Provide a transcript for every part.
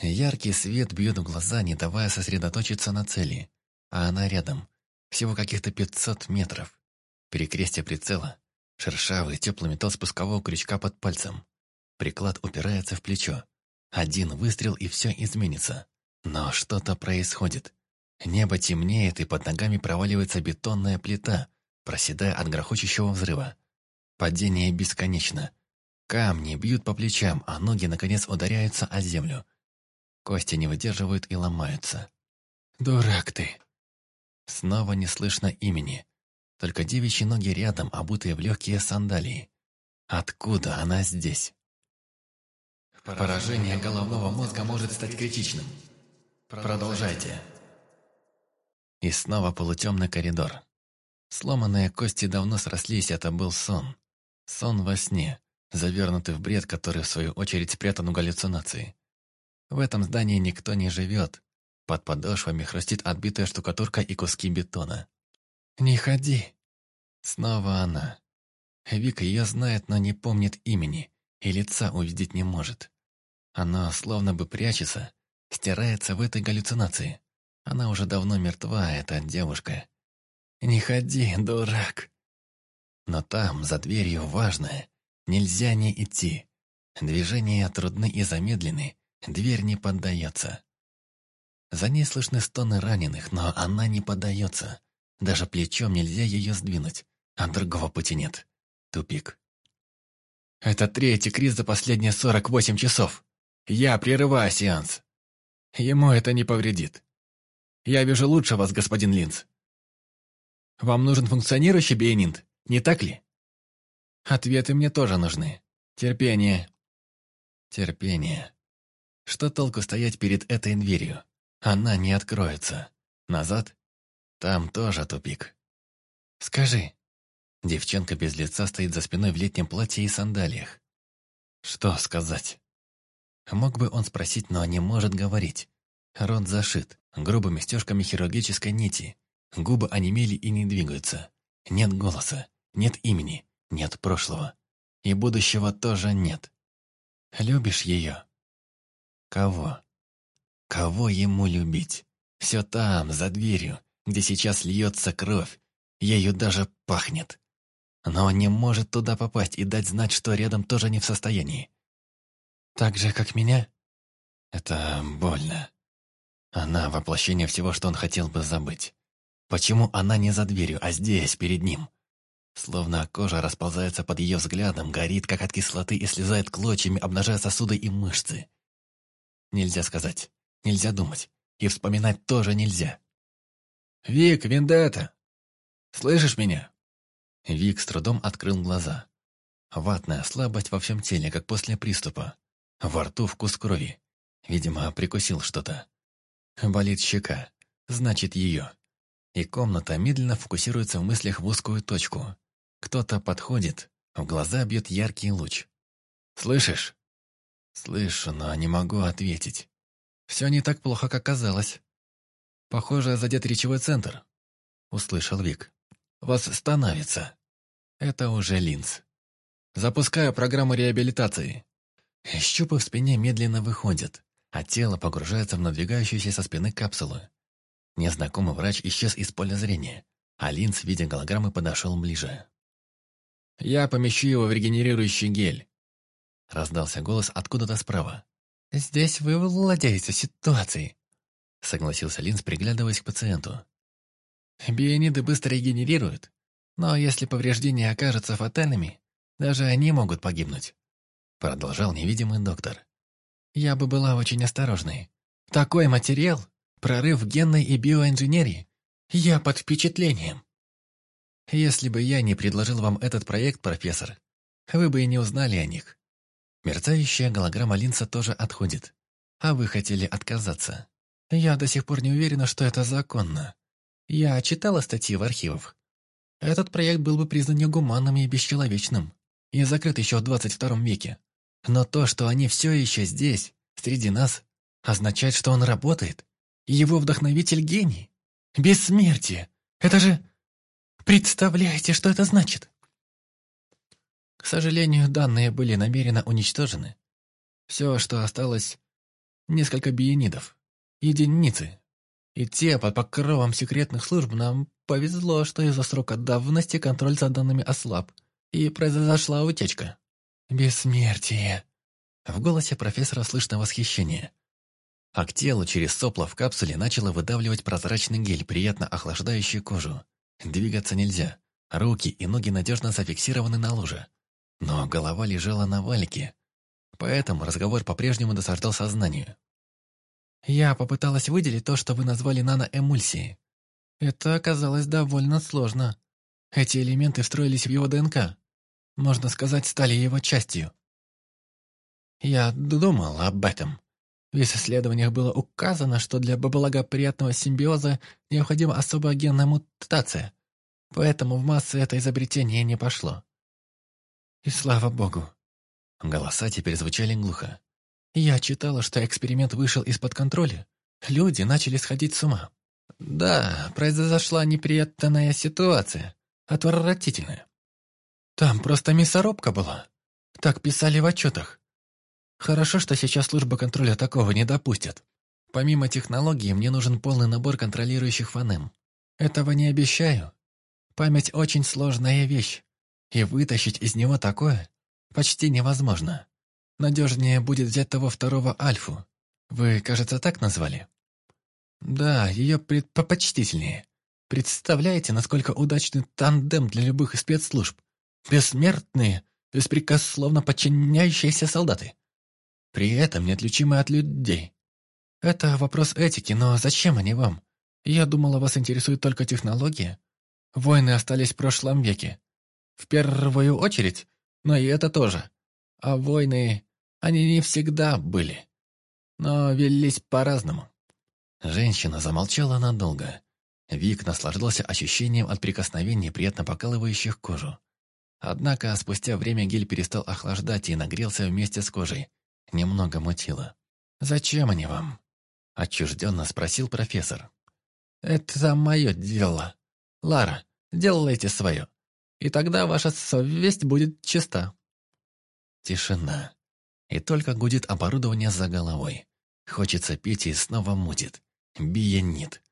Яркий свет бьет в глаза, не давая сосредоточиться на цели. А она рядом. Всего каких-то 500 метров. Перекрестие прицела. Шершавый, теплый металл спускового крючка под пальцем. Приклад упирается в плечо. Один выстрел, и все изменится. Но что-то происходит. Небо темнеет, и под ногами проваливается бетонная плита, проседая от грохочущего взрыва. Падение бесконечно. Камни бьют по плечам, а ноги, наконец, ударяются о землю. Кости не выдерживают и ломаются. «Дурак ты!» Снова не слышно имени. Только девичьи ноги рядом, обутые в легкие сандалии. Откуда она здесь? Поражение головного мозга может стать критичным. Продолжайте. И снова полутемный коридор. Сломанные кости давно срослись, это был сон. Сон во сне, завернутый в бред, который, в свою очередь, спрятан у галлюцинации. В этом здании никто не живет. Под подошвами хрустит отбитая штукатурка и куски бетона. «Не ходи!» Снова она. Вика ее знает, но не помнит имени, и лица увидеть не может. Она словно бы прячется, стирается в этой галлюцинации. Она уже давно мертва, эта девушка. «Не ходи, дурак!» Но там, за дверью, важное. Нельзя не идти. Движения трудны и замедлены, дверь не поддается. За ней слышны стоны раненых, но она не поддается. Даже плечом нельзя ее сдвинуть, а другого пути нет. Тупик. Это третий криз за последние 48 часов. Я прерываю сеанс. Ему это не повредит. Я вижу лучше вас, господин Линц. Вам нужен функционирующий биенинт, не так ли? Ответы мне тоже нужны. Терпение. Терпение. Что толку стоять перед этой дверью? Она не откроется. Назад? Там тоже тупик. Скажи. Девчонка без лица стоит за спиной в летнем платье и сандалиях. Что сказать? Мог бы он спросить, но не может говорить. Рот зашит, грубыми стежками хирургической нити. Губы онемели и не двигаются. Нет голоса, нет имени, нет прошлого. И будущего тоже нет. Любишь ее? Кого? Кого ему любить? Все там, за дверью, где сейчас льется кровь. Ею даже пахнет. Но он не может туда попасть и дать знать, что рядом тоже не в состоянии. Так же, как меня? Это больно. Она — воплощение всего, что он хотел бы забыть. Почему она не за дверью, а здесь, перед ним? Словно кожа расползается под ее взглядом, горит, как от кислоты, и слезает клочьями, обнажая сосуды и мышцы. Нельзя сказать, нельзя думать, и вспоминать тоже нельзя. «Вик, Вендетта! Слышишь меня?» Вик с трудом открыл глаза. Ватная слабость во всем теле, как после приступа. Во рту вкус крови. Видимо, прикусил что-то. Болит щека. Значит, ее. И комната медленно фокусируется в мыслях в узкую точку. Кто-то подходит, в глаза бьет яркий луч. «Слышишь?» «Слышу, но не могу ответить. Все не так плохо, как казалось. Похоже, задет речевой центр», — услышал Вик. «Восстановится. Это уже линз. Запускаю программу реабилитации». Щупы в спине медленно выходят, а тело погружается в надвигающуюся со спины капсулу. Незнакомый врач исчез из поля зрения, а Линц, видя голограммы, подошел ближе. «Я помещу его в регенерирующий гель», — раздался голос откуда-то справа. «Здесь вы владеете ситуацией», — согласился Линц, приглядываясь к пациенту. «Биониды быстро регенерируют, но если повреждения окажутся фатальными, даже они могут погибнуть», — продолжал невидимый доктор. «Я бы была очень осторожной. Такой материал Прорыв генной и биоинженерии. Я под впечатлением. Если бы я не предложил вам этот проект, профессор, вы бы и не узнали о них. Мерцающая голограмма Линца тоже отходит. А вы хотели отказаться. Я до сих пор не уверена, что это законно. Я читала статьи в архивах. Этот проект был бы признан негуманным и бесчеловечным и закрыт еще в 22 веке. Но то, что они все еще здесь, среди нас, означает, что он работает. Его вдохновитель гений. Бессмертие. Это же... Представляете, что это значит? К сожалению, данные были намеренно уничтожены. Все, что осталось, несколько биенидов, единицы. И те под покровом секретных служб нам повезло, что из-за срока давности контроль за данными ослаб, и произошла утечка. Бессмертие. В голосе профессора слышно восхищение. А к телу через сопла в капсуле начало выдавливать прозрачный гель, приятно охлаждающий кожу. Двигаться нельзя. Руки и ноги надежно зафиксированы на луже. Но голова лежала на валике. Поэтому разговор по-прежнему досаждал сознанию. «Я попыталась выделить то, что вы назвали наноэмульсией. Это оказалось довольно сложно. Эти элементы встроились в его ДНК. Можно сказать, стали его частью. Я думал об этом. В исследованиях было указано, что для благоприятного симбиоза необходима особая генная мутация, поэтому в массы это изобретение не пошло. И слава богу. Голоса теперь звучали глухо. Я читала, что эксперимент вышел из-под контроля. Люди начали сходить с ума. Да, произошла неприятная ситуация. Отвратительная. Там просто мясорубка была. Так писали в отчетах. Хорошо, что сейчас служба контроля такого не допустит. Помимо технологии, мне нужен полный набор контролирующих фонем. Этого не обещаю. Память очень сложная вещь, и вытащить из него такое почти невозможно. Надежнее будет взять того второго Альфу. Вы, кажется, так назвали? Да, ее предпочтительнее. Представляете, насколько удачный тандем для любых спецслужб? Бессмертные, беспрекословно подчиняющиеся солдаты при этом неотличимы от людей. Это вопрос этики, но зачем они вам? Я думала, вас интересует только технология. Войны остались в прошлом веке. В первую очередь, но и это тоже. А войны, они не всегда были. Но велись по-разному. Женщина замолчала надолго. Вик наслаждался ощущением от прикосновений, приятно покалывающих кожу. Однако спустя время гель перестал охлаждать и нагрелся вместе с кожей, Немного мутило. «Зачем они вам?» – отчужденно спросил профессор. «Это мое дело. Лара, делайте свое. И тогда ваша совесть будет чиста». Тишина. И только гудит оборудование за головой. Хочется пить и снова мутит. Биенит.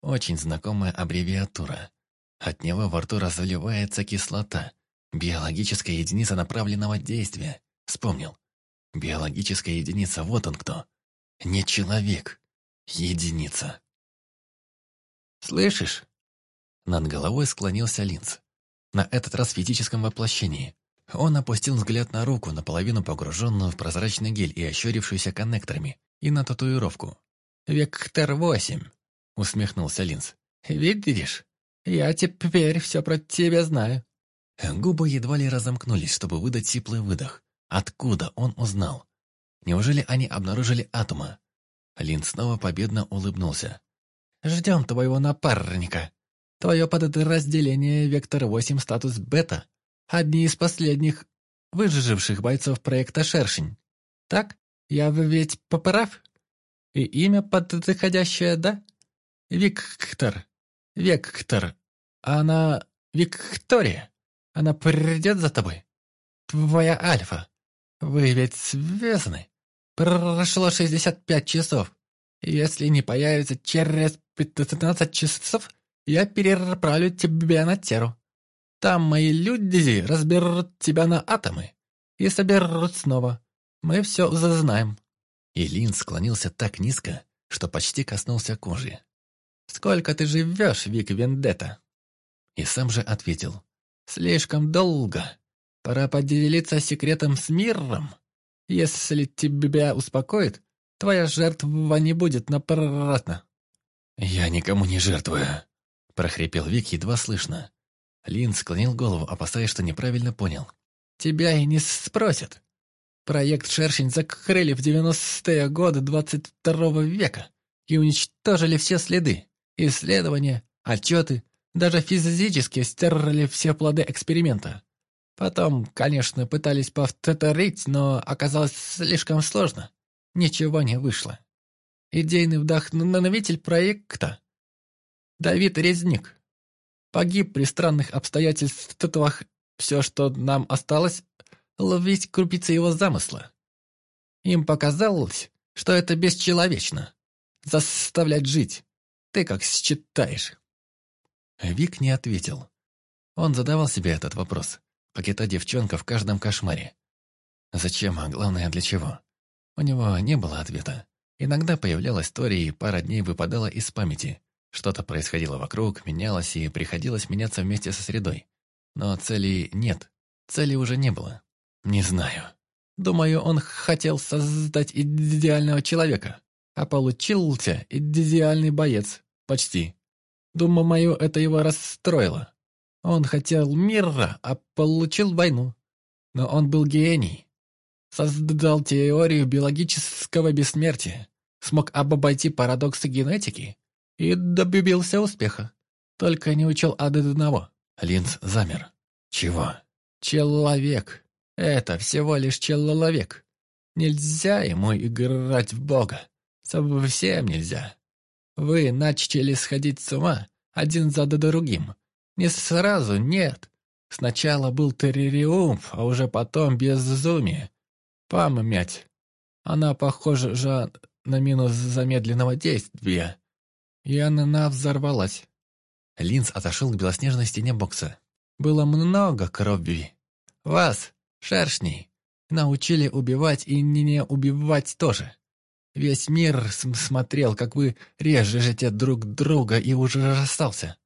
Очень знакомая аббревиатура. От него во рту разливается кислота. Биологическая единица направленного действия. Вспомнил. Биологическая единица, вот он кто. Не человек. Единица. «Слышишь?» Над головой склонился Линц. На этот раз в физическом воплощении. Он опустил взгляд на руку, наполовину погруженную в прозрачный гель и ощерившуюся коннекторами, и на татуировку. «Вектор-8», — усмехнулся Линц. «Видишь? Я теперь все про тебя знаю». Губы едва ли разомкнулись, чтобы выдать сиплый выдох. Откуда он узнал? Неужели они обнаружили атома? Лин снова победно улыбнулся. «Ждем твоего напарника. Твое подразделение Вектор-8 статус Бета. Одни из последних выживших бойцов проекта «Шершень». Так? Я ведь поправ? И имя подходящее, да? Виктор. Вектор. Она... Виктория. Она придет за тобой? Твоя Альфа. Вы ведь связаны. Прошло 65 часов. Если не появится через 15 часов, я переправлю тебя на Теру. Там мои люди разберут тебя на атомы и соберут снова. Мы все узнаем». И Лин склонился так низко, что почти коснулся кожи. «Сколько ты живешь, Вик Вендетта?» И сам же ответил. «Слишком долго. Пора поделиться секретом с миром. Если тебя успокоит, твоя жертва не будет напрасно». «Я никому не жертвую», — прохрипел Вик едва слышно. Лин склонил голову, опасаясь, что неправильно понял. «Тебя и не спросят. Проект «Шершень» закрыли в 90-е годы 22 века и уничтожили все следы, исследования, отчеты, даже физически стерли все плоды эксперимента. Потом, конечно, пытались повторить, но оказалось слишком сложно. Ничего не вышло. Идейный вдохновитель проекта Давид Резник погиб при странных обстоятельствах. Все, что нам осталось, ловить крупицы его замысла. Им показалось, что это бесчеловечно. Заставлять жить. Ты как считаешь?» Вик не ответил. Он задавал себе этот вопрос, как и та девчонка в каждом кошмаре. Зачем, а главное, для чего? У него не было ответа. Иногда появлялась история и пара дней выпадала из памяти. Что-то происходило вокруг, менялось и приходилось меняться вместе со средой. Но цели нет. Цели уже не было. Не знаю. Думаю, он хотел создать идеального человека, а получился идеальный боец. Почти. Думаю, это его расстроило. Он хотел мира, а получил войну. Но он был гений. Создал теорию биологического бессмертия, смог обойти парадоксы генетики и добился успеха. Только не учел одного. Линз замер. Чего? Человек. Это всего лишь человек. Нельзя ему играть в Бога. Совсем нельзя. Вы начали сходить с ума один за другим. Не сразу, нет. Сначала был триумф, а уже потом безумие. Память. Она похожа же на минус замедленного действия. И она взорвалась. Линз отошел к белоснежной стене бокса. Было много крови. Вас, шершней, научили убивать и не убивать тоже. Весь мир смотрел, как вы режете друг друга и уже расстался.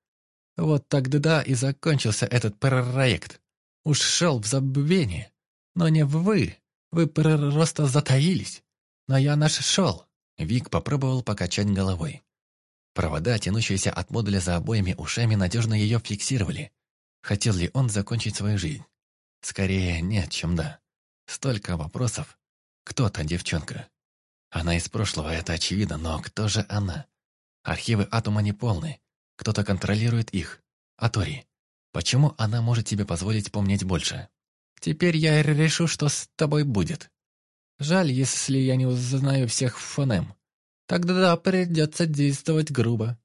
Вот тогда и закончился этот проект. Ушел в забвение. Но не вы. Вы просто затаились. Но я нашел. Вик попробовал покачать головой. Провода, тянущиеся от модуля за обоими ушами, надежно ее фиксировали. Хотел ли он закончить свою жизнь? Скорее нет, чем да. Столько вопросов. Кто та девчонка? Она из прошлого, это очевидно, но кто же она? Архивы Атома не полны. Кто-то контролирует их. Атори, почему она может тебе позволить помнить больше? Теперь я решу, что с тобой будет. Жаль, если я не узнаю всех фонем. Тогда придется действовать грубо.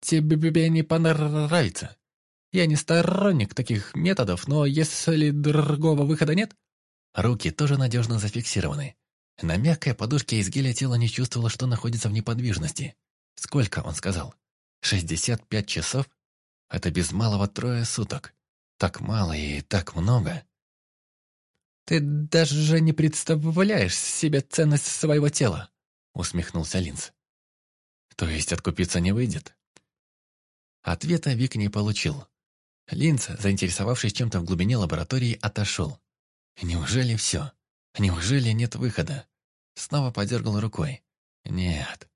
Тебе не понравится. Я не сторонник таких методов, но если другого выхода нет... Руки тоже надежно зафиксированы. На мягкой подушке из геля тело не чувствовало, что находится в неподвижности. Сколько, он сказал? Шестьдесят пять часов? Это без малого трое суток. Так мало и так много. «Ты даже не представляешь себе ценность своего тела», — усмехнулся Линз. «То есть откупиться не выйдет?» Ответа Вик не получил. Линз, заинтересовавшись чем-то в глубине лаборатории, отошел. «Неужели все?» Неужели нет выхода? Снова подергал рукой. Нет.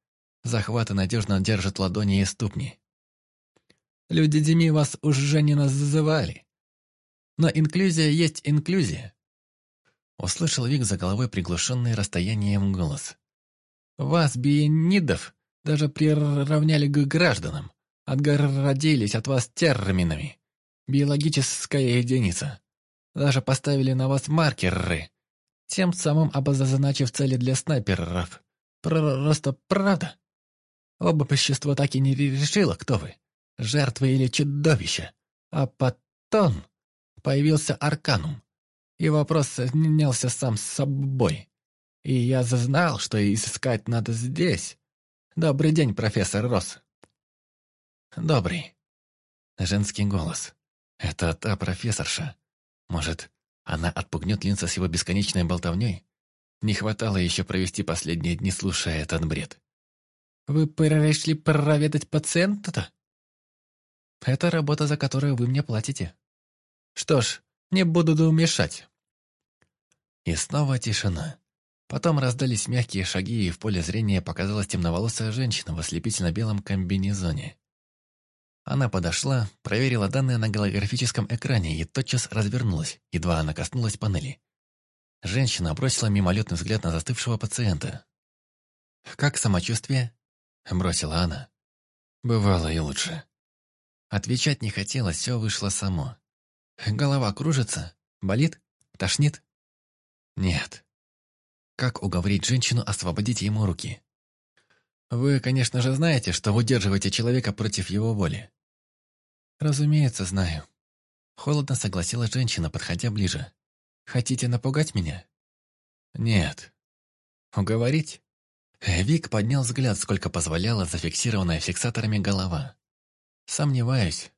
Захваты надежно держат ладони и ступни. Люди Деми вас уже не называли. Но инклюзия есть инклюзия. Услышал Вик за головой приглушенный расстоянием голос. Вас, биенидов, даже приравняли к гражданам. Отгородились от вас терминами. Биологическая единица. Даже поставили на вас маркеры, тем самым обозначив цели для снайперов. Просто правда. Оба общество так и не решило, кто вы, жертвы или чудовище. А потом появился Арканум, и вопрос снялся сам с собой. И я знал, что искать надо здесь. Добрый день, профессор Росс. Добрый. Женский голос. Это та профессорша. Может, она отпугнет Линца с его бесконечной болтовней? Не хватало еще провести последние дни, слушая этот бред. «Вы пришли проведать пациента-то?» «Это работа, за которую вы мне платите». «Что ж, не буду мешать». И снова тишина. Потом раздались мягкие шаги, и в поле зрения показалась темноволосая женщина в ослепительно-белом комбинезоне. Она подошла, проверила данные на голографическом экране и тотчас развернулась, едва она коснулась панели. Женщина бросила мимолетный взгляд на застывшего пациента. «Как самочувствие?» – бросила она. «Бывало и лучше». Отвечать не хотелось, все вышло само. «Голова кружится? Болит? Тошнит?» «Нет». Как уговорить женщину освободить ему руки? «Вы, конечно же, знаете, что удерживаете человека против его воли. «Разумеется, знаю». Холодно согласилась женщина, подходя ближе. «Хотите напугать меня?» «Нет». «Уговорить?» Вик поднял взгляд, сколько позволяла зафиксированная фиксаторами голова. «Сомневаюсь».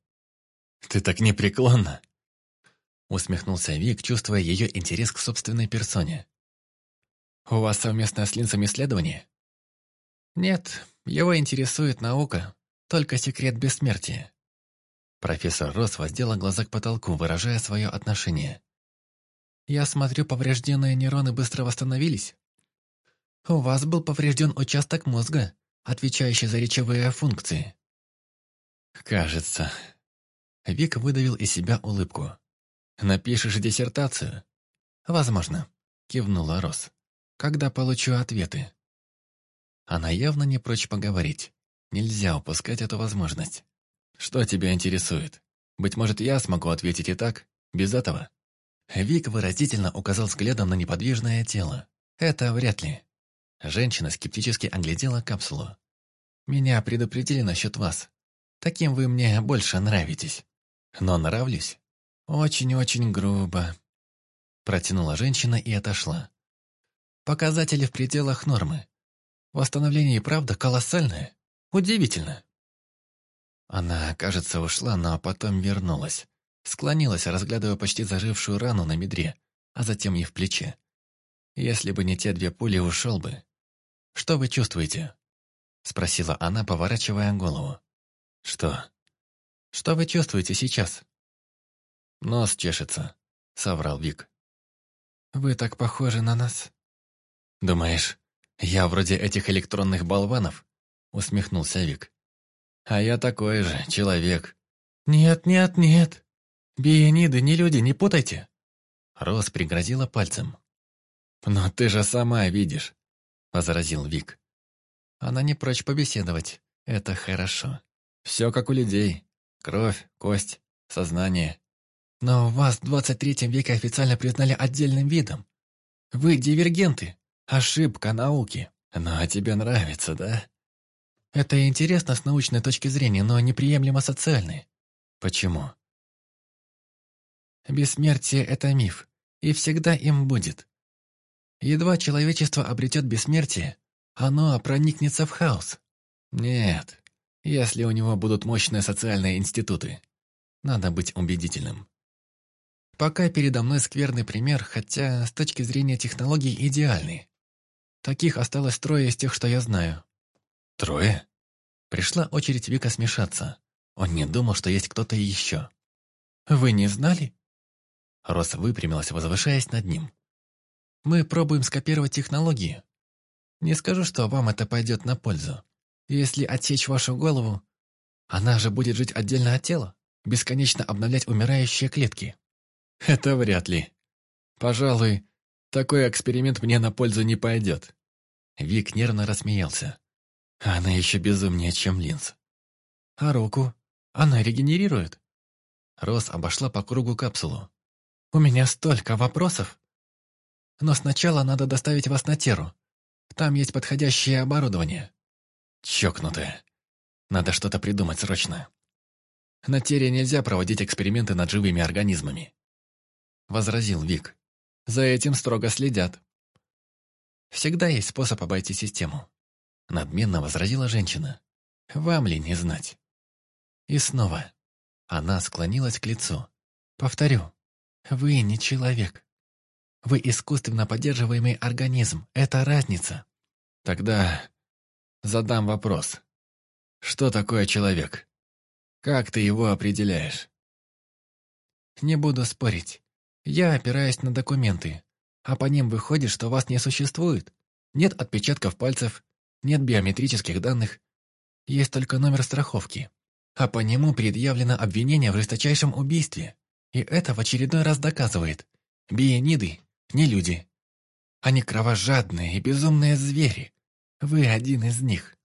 «Ты так непреклонна!» Усмехнулся Вик, чувствуя ее интерес к собственной персоне. «У вас совместное с Линсом исследование?» «Нет, его интересует наука, только секрет бессмертия». Профессор Росс воздела глаза к потолку, выражая свое отношение. «Я смотрю, поврежденные нейроны быстро восстановились. У вас был поврежден участок мозга, отвечающий за речевые функции». «Кажется». Вик выдавил из себя улыбку. «Напишешь диссертацию?» «Возможно», — кивнула Росс. «Когда получу ответы». Она явно не прочь поговорить. Нельзя упускать эту возможность. «Что тебя интересует? Быть может, я смогу ответить и так, без этого?» Вик выразительно указал взглядом на неподвижное тело. «Это вряд ли». Женщина скептически оглядела капсулу. «Меня предупредили насчет вас. Таким вы мне больше нравитесь. Но нравлюсь? Очень-очень грубо». Протянула женщина и отошла. «Показатели в пределах нормы. Восстановление и правда колоссальное. Удивительно». Она, кажется, ушла, но потом вернулась. Склонилась, разглядывая почти зажившую рану на медре, а затем и в плече. Если бы не те две пули, ушел бы. «Что вы чувствуете?» Спросила она, поворачивая голову. «Что?» «Что вы чувствуете сейчас?» «Нос чешется», — соврал Вик. «Вы так похожи на нас». «Думаешь, я вроде этих электронных болванов?» — усмехнулся Вик. А я такой же, человек. Нет, нет, нет. Биониды не люди, не путайте. Рос пригрозила пальцем. «Но ты же сама видишь», — возразил Вик. «Она не прочь побеседовать. Это хорошо. Все как у людей. Кровь, кость, сознание. Но вас в 23 веке официально признали отдельным видом. Вы дивергенты. Ошибка науки. Но тебе нравится, да?» Это интересно с научной точки зрения, но неприемлемо социальной. Почему? Бессмертие – это миф, и всегда им будет. Едва человечество обретет бессмертие, оно проникнется в хаос. Нет, если у него будут мощные социальные институты. Надо быть убедительным. Пока передо мной скверный пример, хотя с точки зрения технологий идеальный. Таких осталось трое из тех, что я знаю. Трое? Пришла очередь Вика смешаться. Он не думал, что есть кто-то еще. «Вы не знали?» Рос выпрямилась, возвышаясь над ним. «Мы пробуем скопировать технологии. Не скажу, что вам это пойдет на пользу. Если отсечь вашу голову, она же будет жить отдельно от тела, бесконечно обновлять умирающие клетки». «Это вряд ли. Пожалуй, такой эксперимент мне на пользу не пойдет». Вик нервно рассмеялся. Она еще безумнее, чем линз. А руку? Она регенерирует? Рос обошла по кругу капсулу. У меня столько вопросов. Но сначала надо доставить вас на Теру. Там есть подходящее оборудование. Чокнутая. Надо что-то придумать срочно. На Тере нельзя проводить эксперименты над живыми организмами. Возразил Вик. За этим строго следят. Всегда есть способ обойти систему. Надменно возразила женщина. «Вам ли не знать?» И снова. Она склонилась к лицу. «Повторю, вы не человек. Вы искусственно поддерживаемый организм. Это разница». «Тогда задам вопрос. Что такое человек? Как ты его определяешь?» «Не буду спорить. Я опираюсь на документы, а по ним выходит, что вас не существует. Нет отпечатков пальцев, нет биометрических данных, есть только номер страховки, а по нему предъявлено обвинение в жесточайшем убийстве. И это в очередной раз доказывает. Биениды не люди. Они кровожадные и безумные звери. Вы один из них.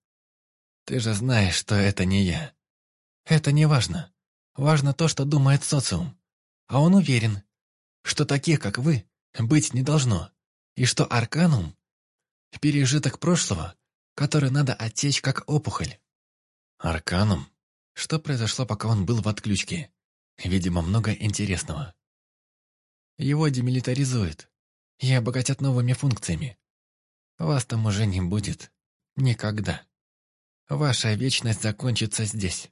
Ты же знаешь, что это не я. Это не важно. Важно то, что думает социум. А он уверен, что таких, как вы, быть не должно. И что Арканум – пережиток прошлого, который надо отсечь как опухоль. Арканум? Что произошло, пока он был в отключке? Видимо, много интересного. Его демилитаризуют и обогатят новыми функциями. Вас там уже не будет. Никогда. Ваша вечность закончится здесь.